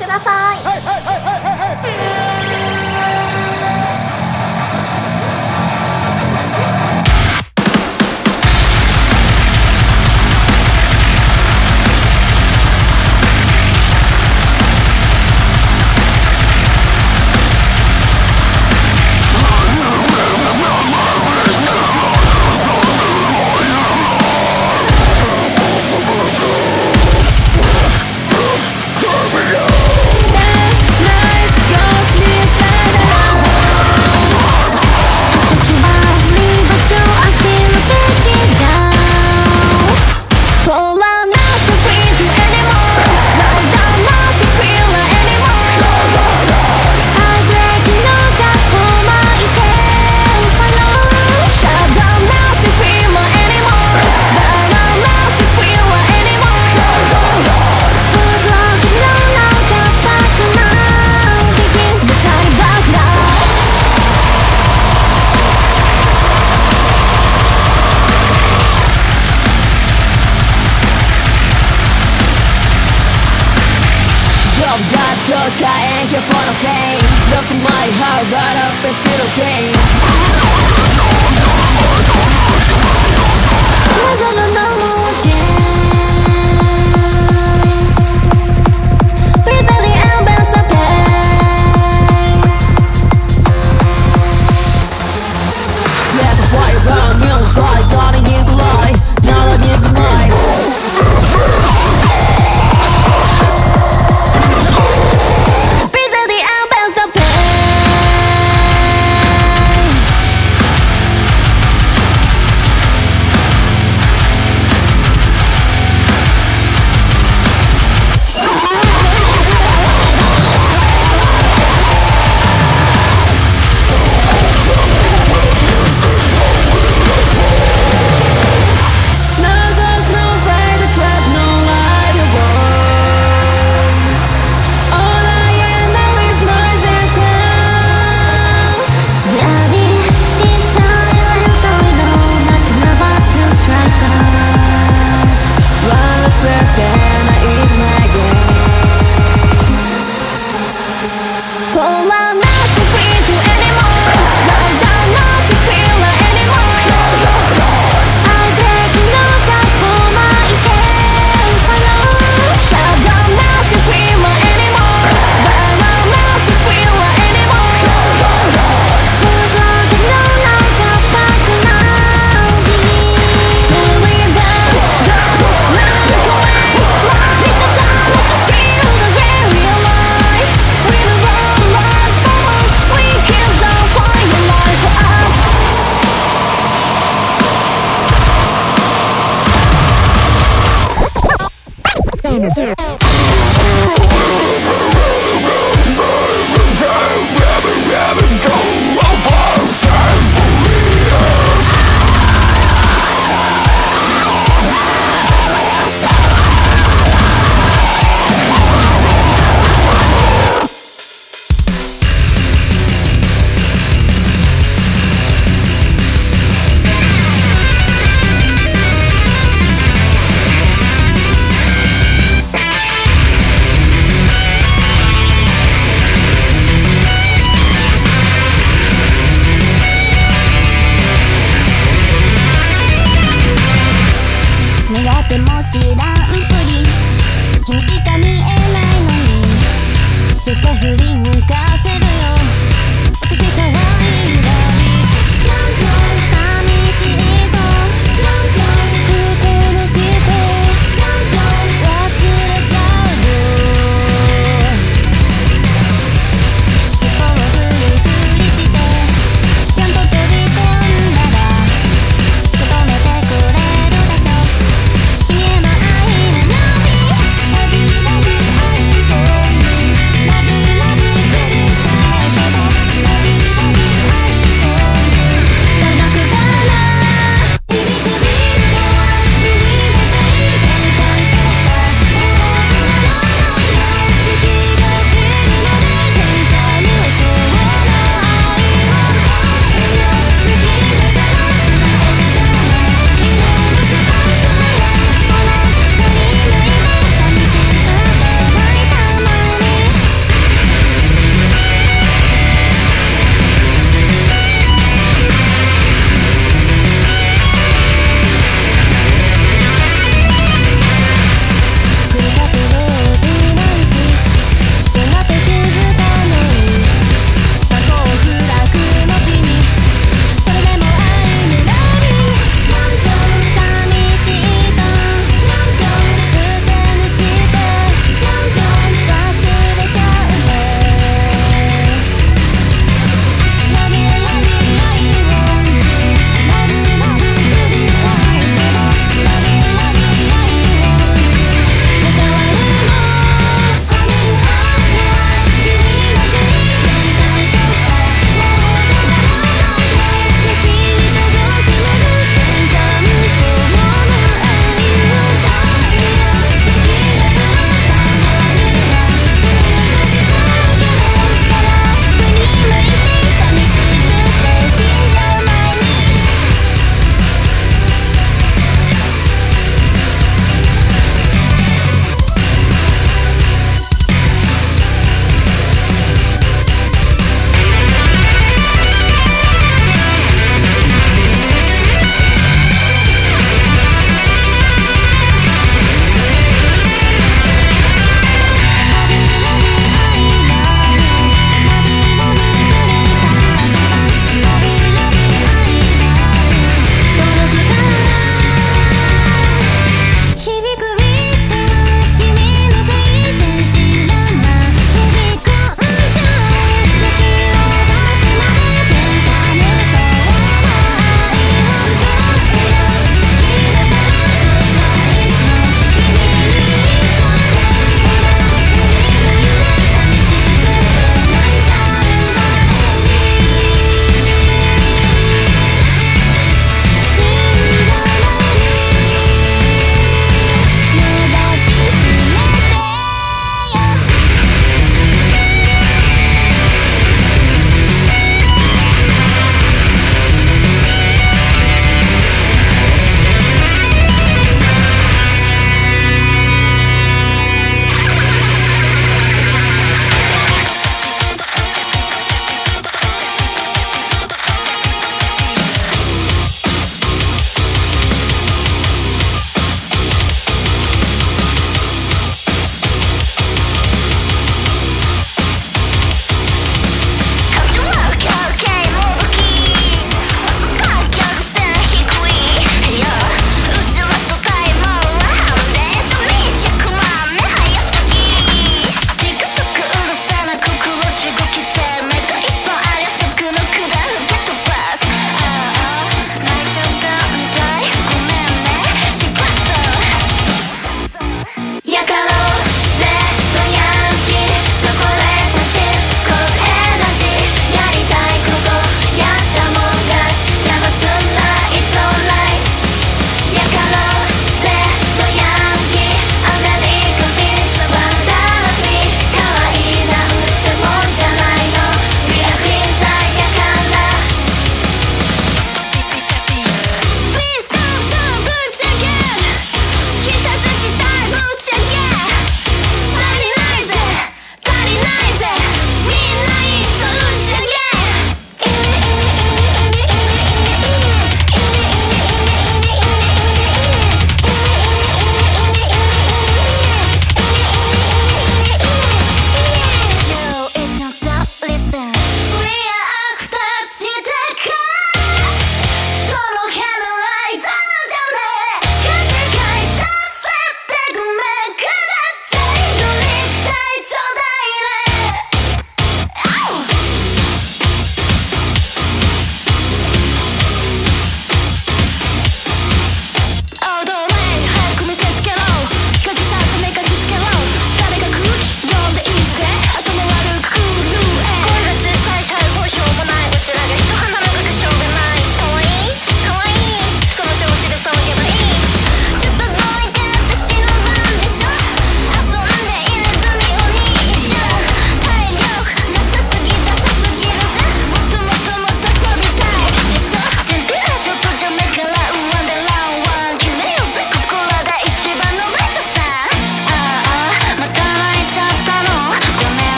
ください。はいはいはいはい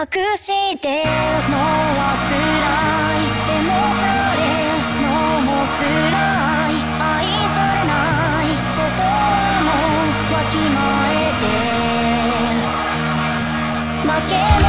隠してるのは辛いでもそれのも辛い愛されないことはもうわきまえて負けない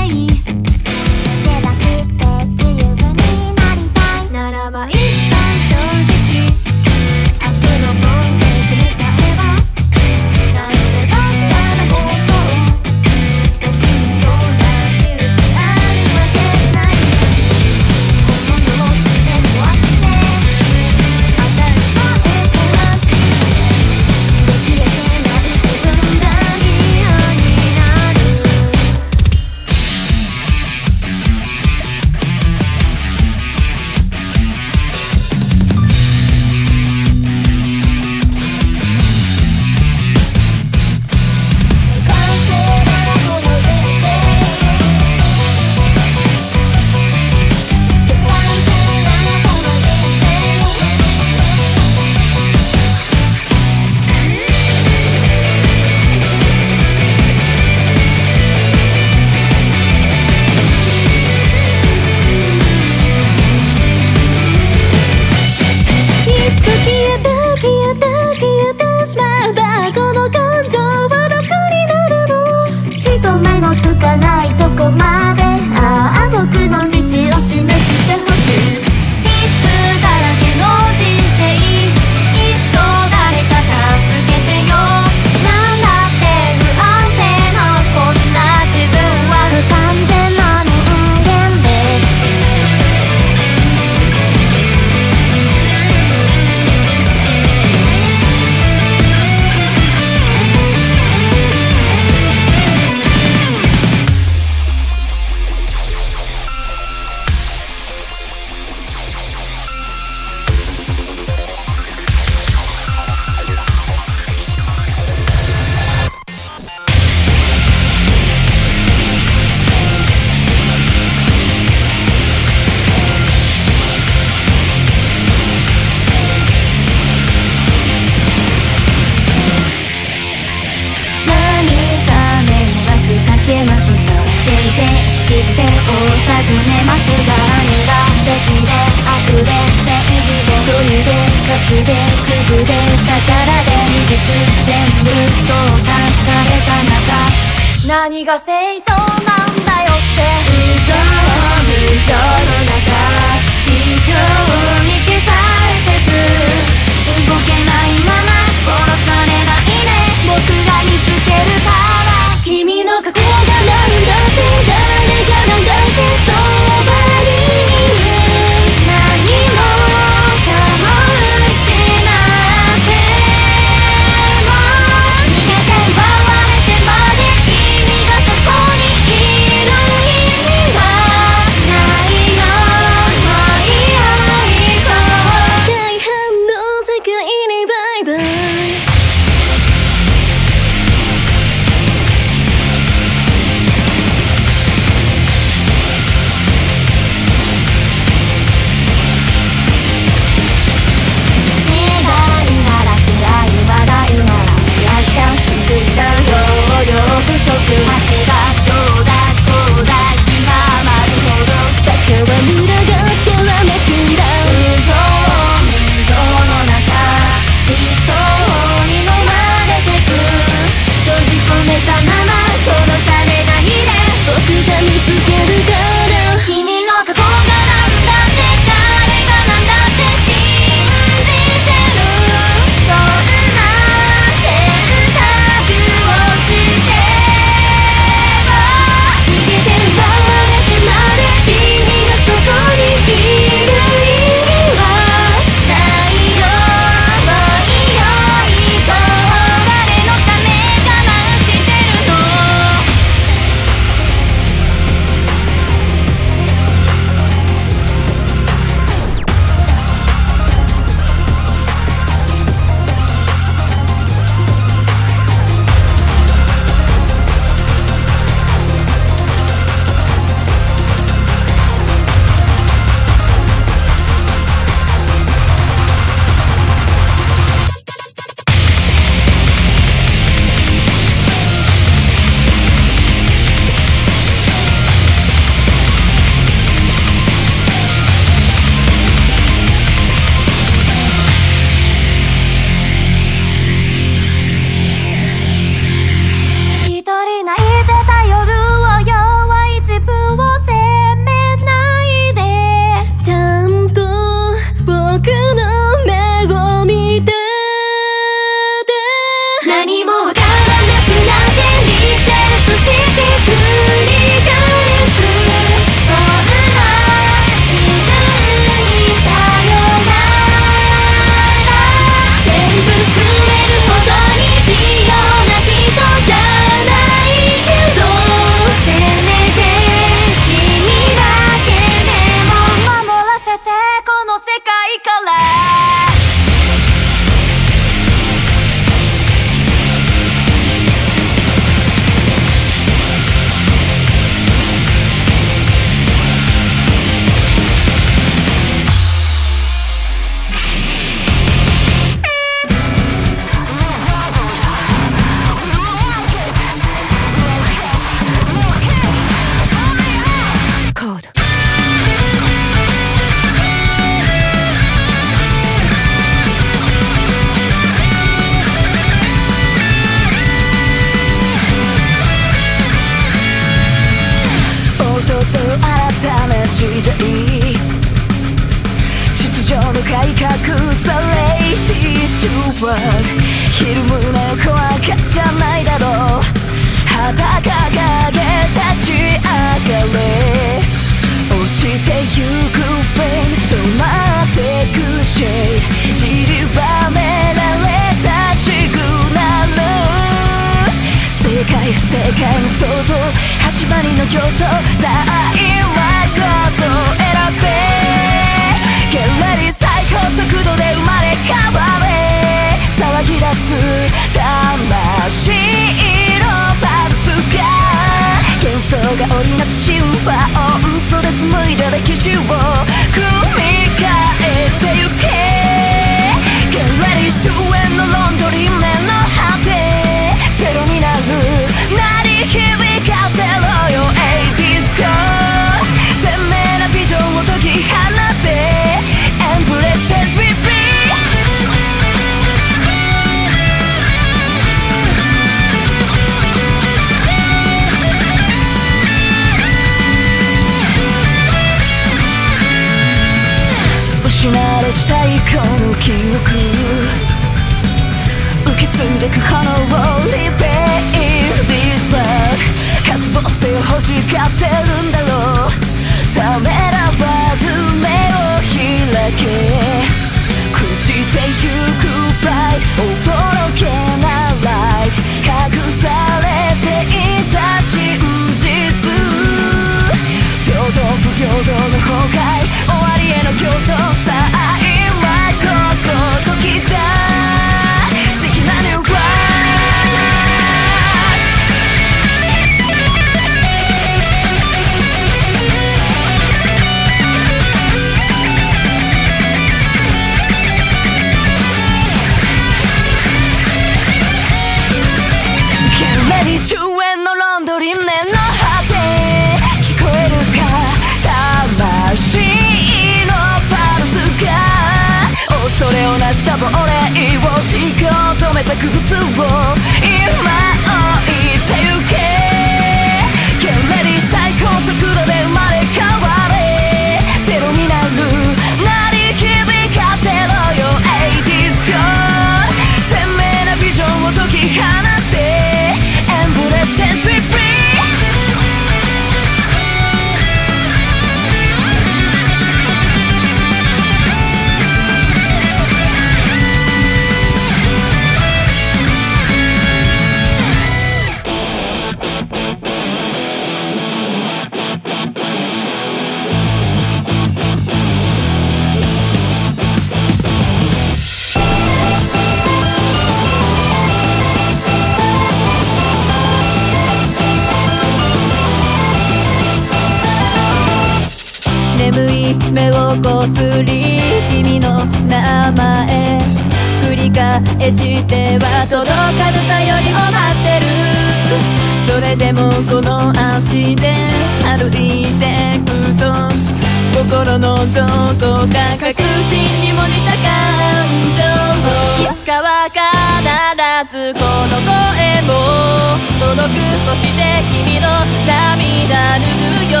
くそして君の涙ぬ拭うよ。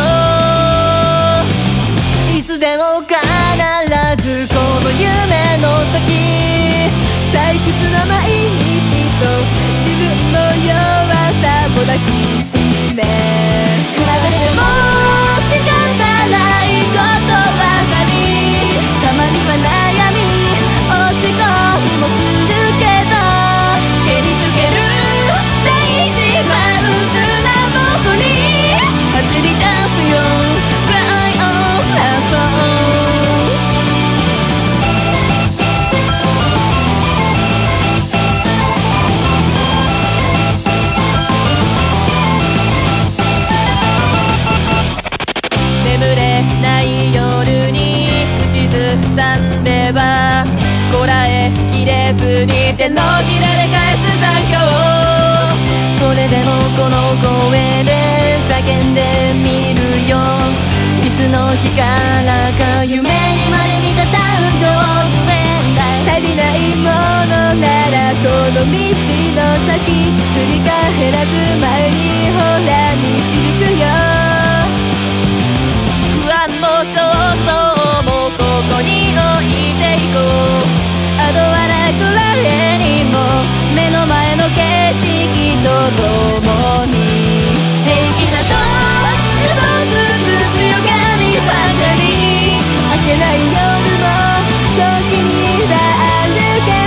いつでも必ずこの夢の先。退屈な毎日と自分の弱さも抱きしめ。比べ手のひらで返す残響それでもこの声で叫んでみるよ。いつの日からか夢にまで見た誕生足りないものならこの道の先振り返らず前にほら導くよ。不安も焦燥もここに置いていこう。くられにも目の前の景色と共に平気だと一つずつ強がりばかり明けない夜も時にだ歩け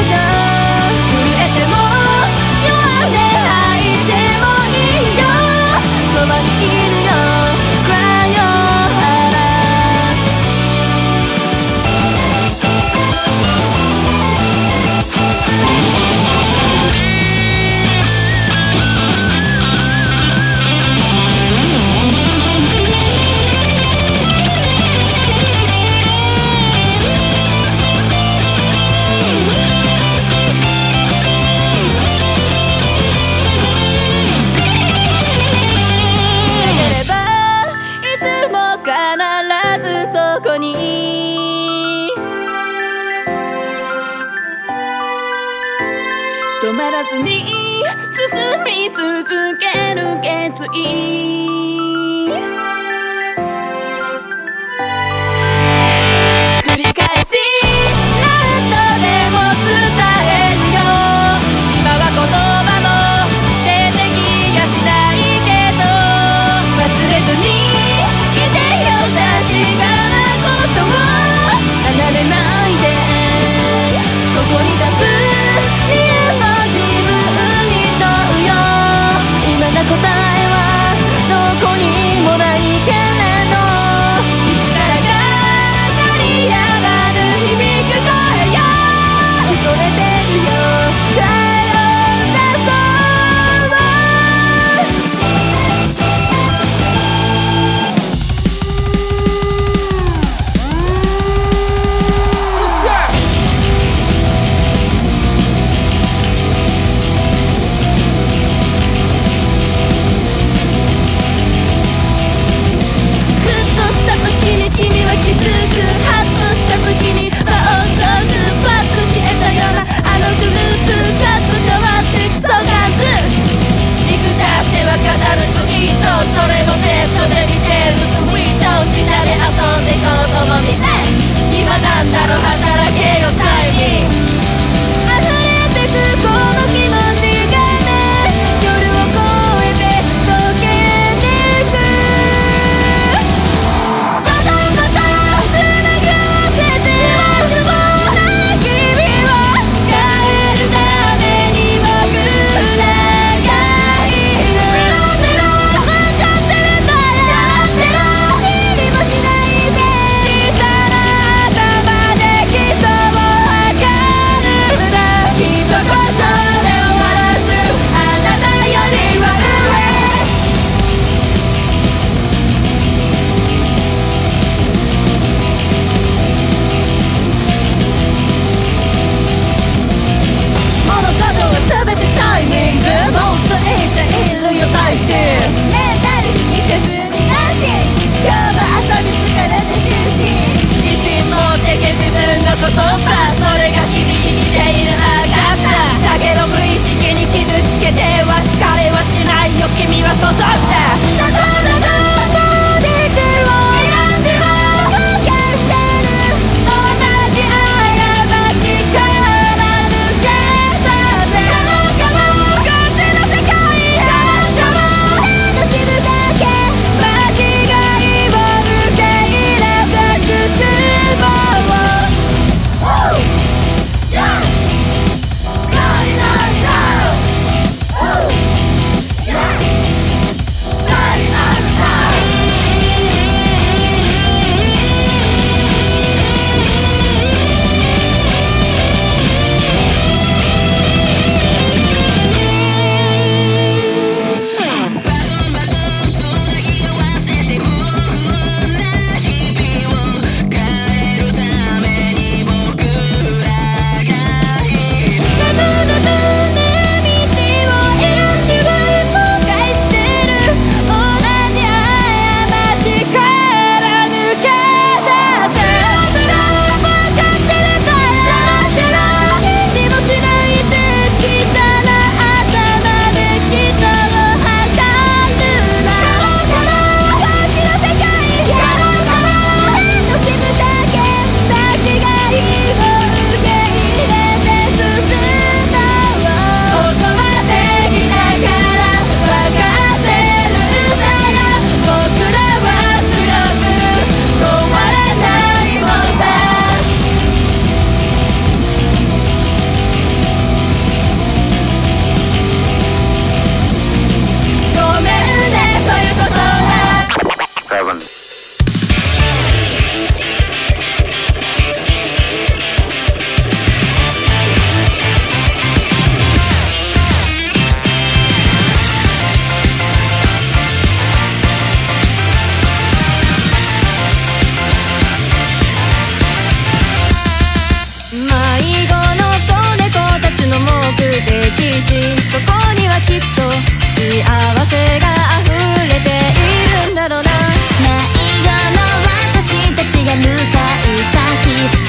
先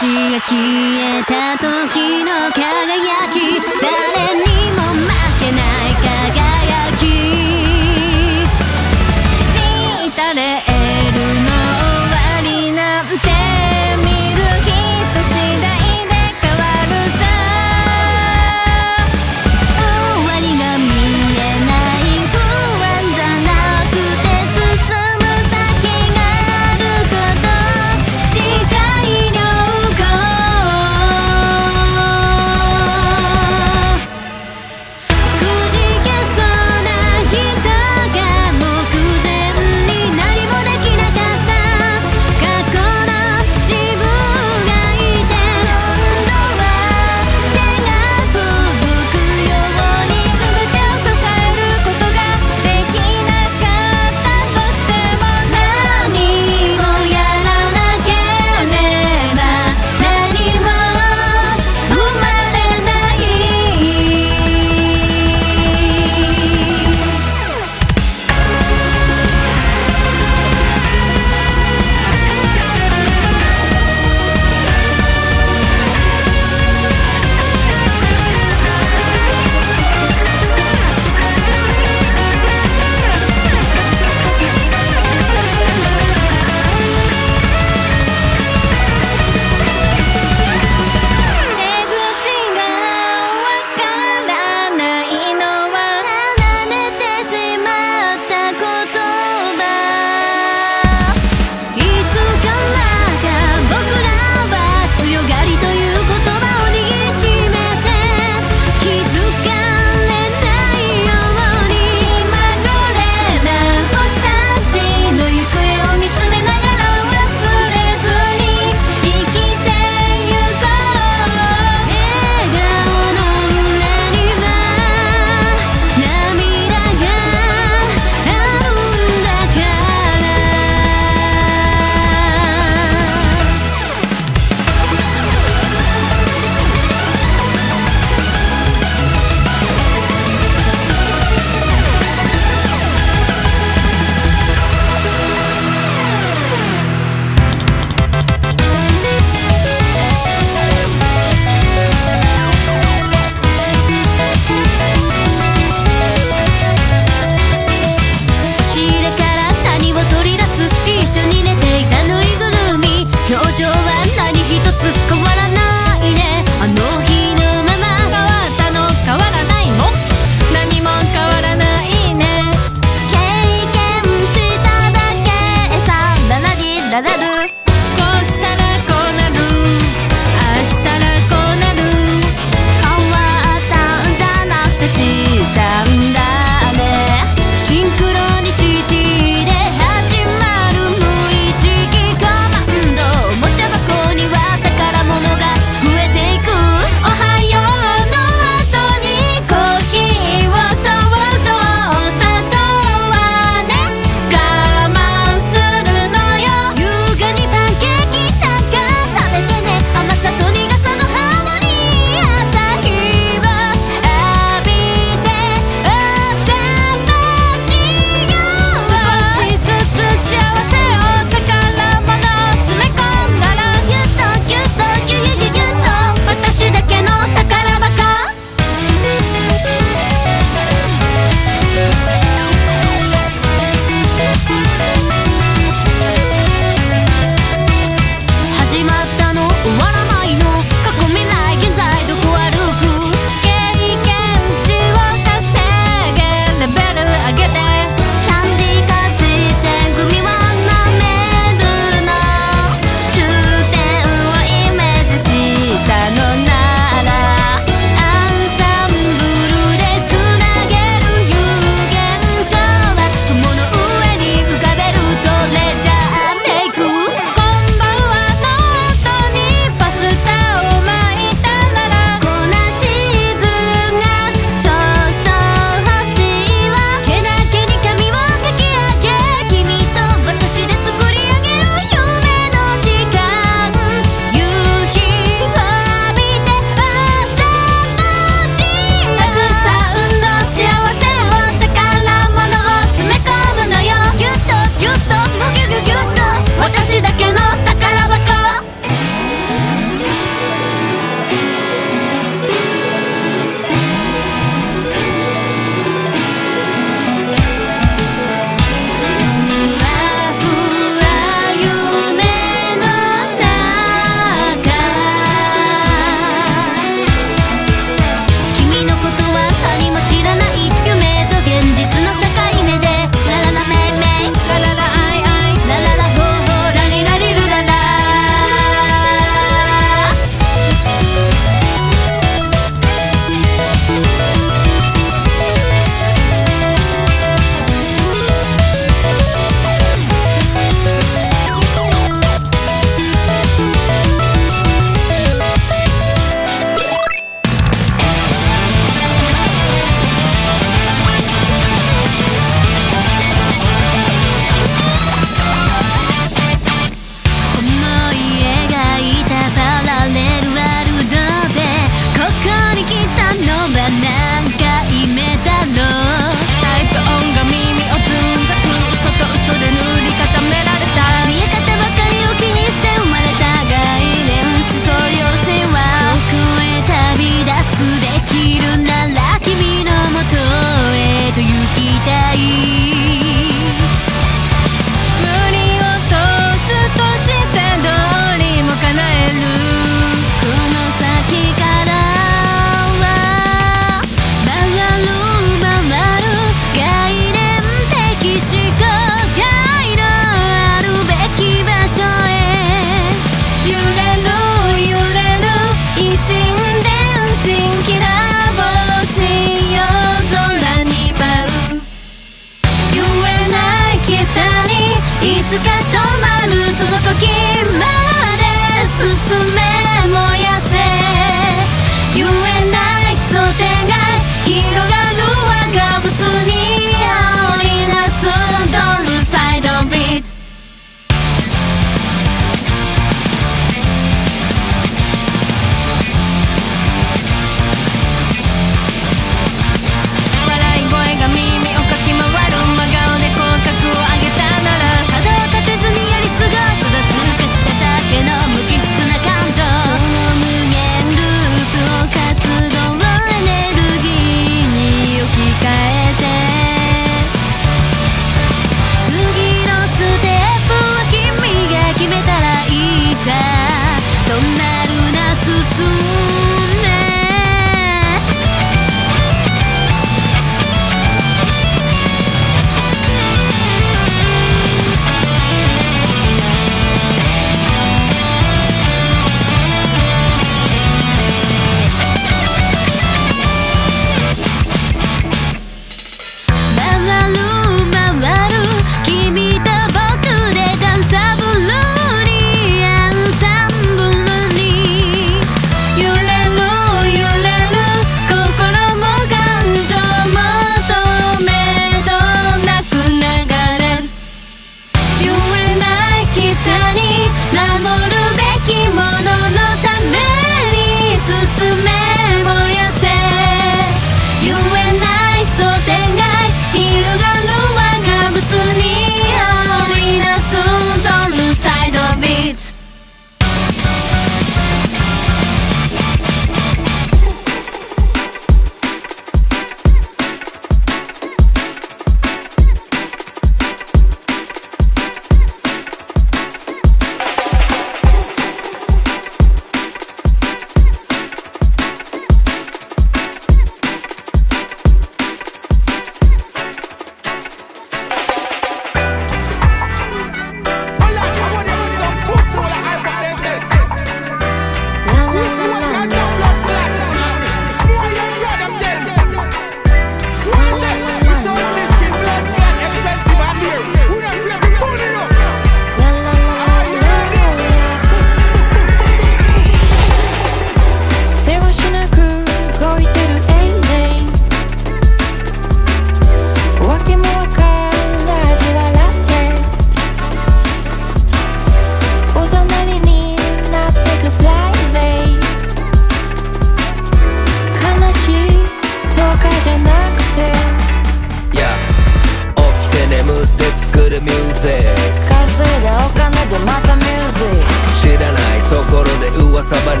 噂話。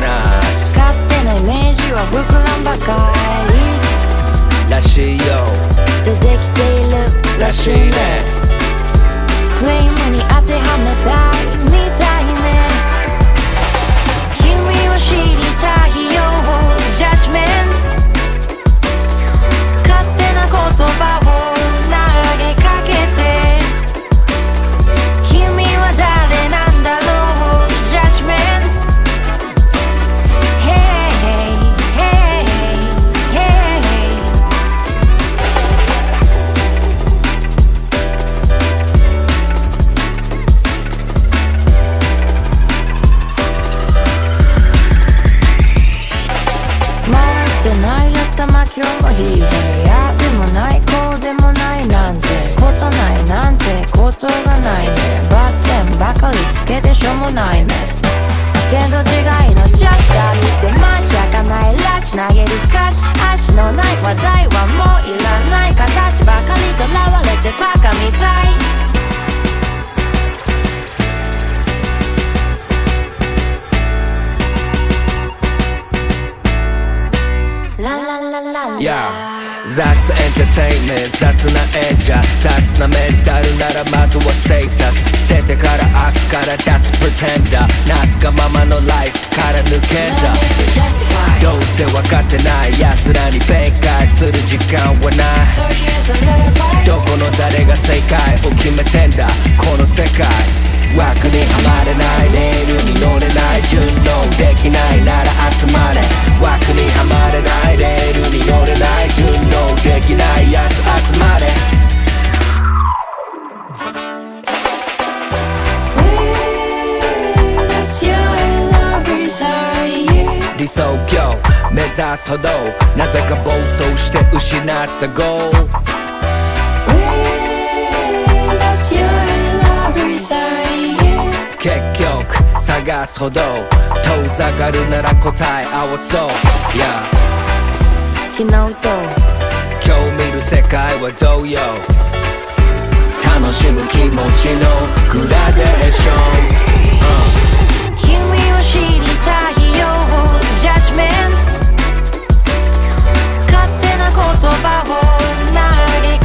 勝手なイメージは膨らんばかり。らしいよ出てきている。らしいね。フレームに当てはめたい。みたいね。君を知りたい。the goal 結局探すほど遠ざかるなら答え合わそう。Yeah 昨日と今日見る世界はどうよ。楽しむ気持ちのグラデーション、uh、君を知りたいよ。ジャジメン 고도 봐온 나에게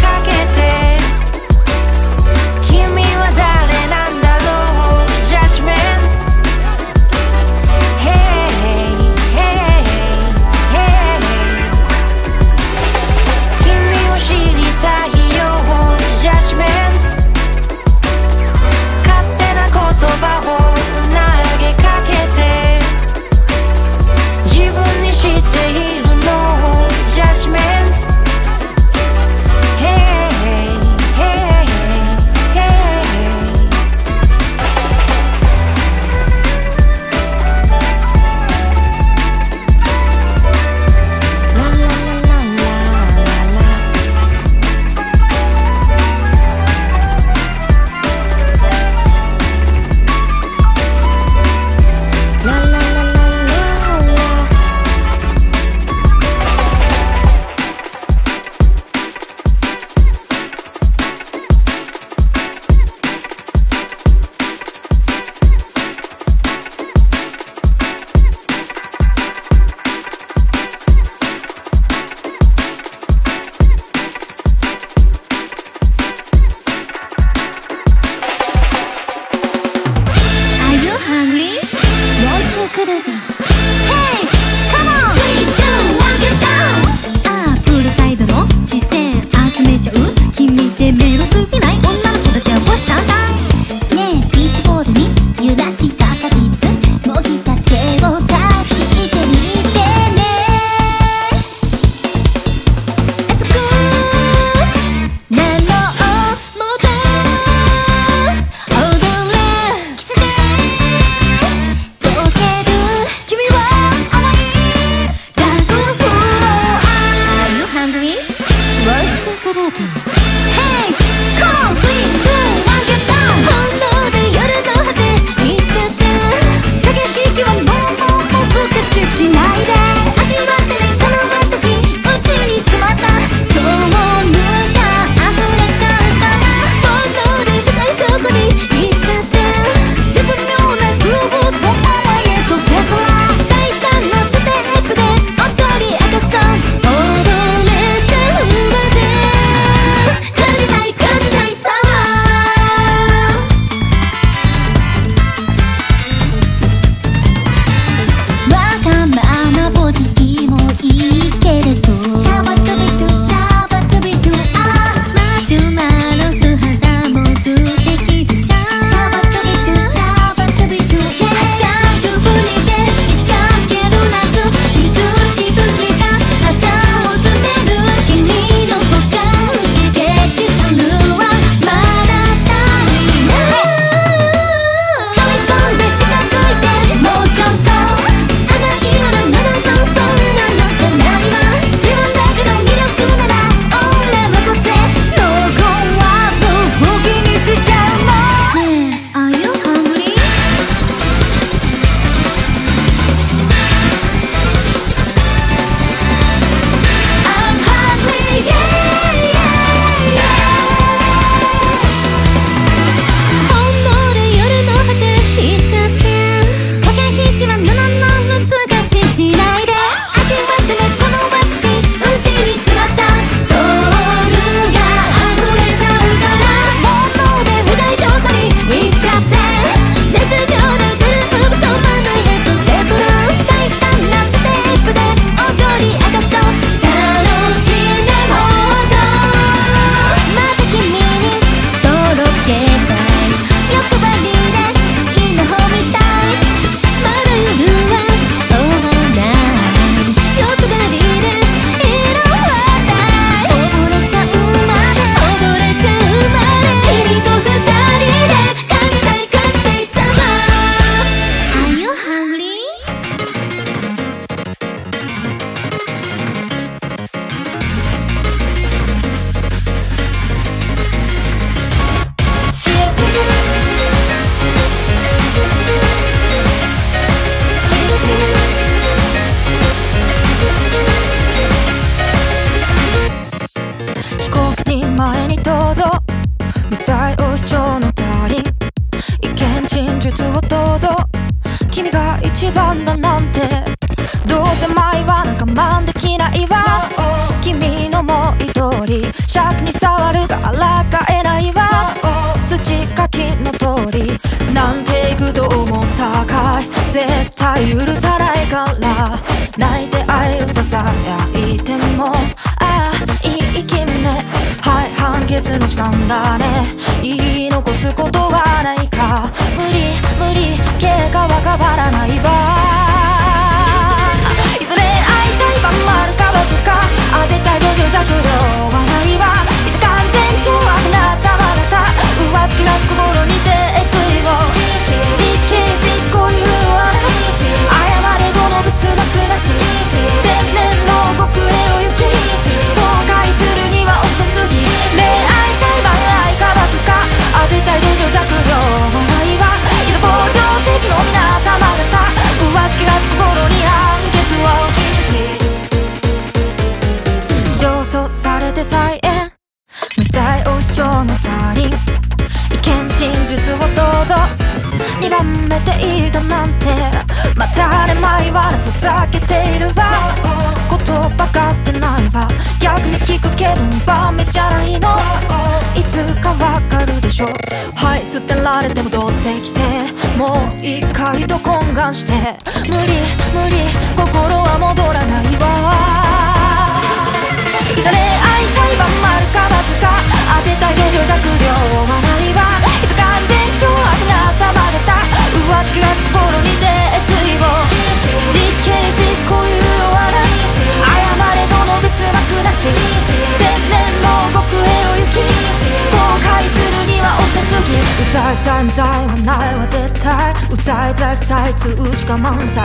歌いたいみたいはないわ絶対歌いたい最通知か満載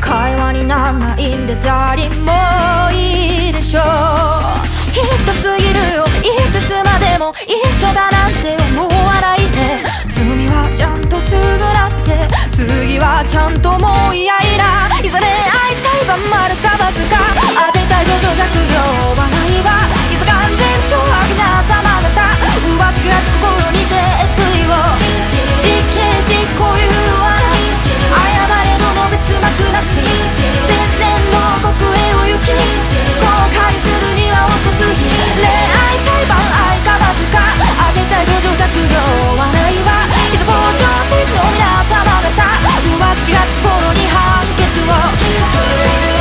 会話になんないんで誰もいいでしょうヒットすぎるよいつつまでも一緒だなんて思わないで罪はちゃんと償って次はちゃんともうイライラいざれ会いたいばまるか罰か当てた徐々弱病はないわ。少白な頭方上つく熱く心にて熱を実験し固有は謝れどの別幕なし千年の国へを行き後悔するには遅すぎ恋愛裁判相変わずかあげた叙情弱量はないわ傷膨張せの皆様方上つきい心に判決を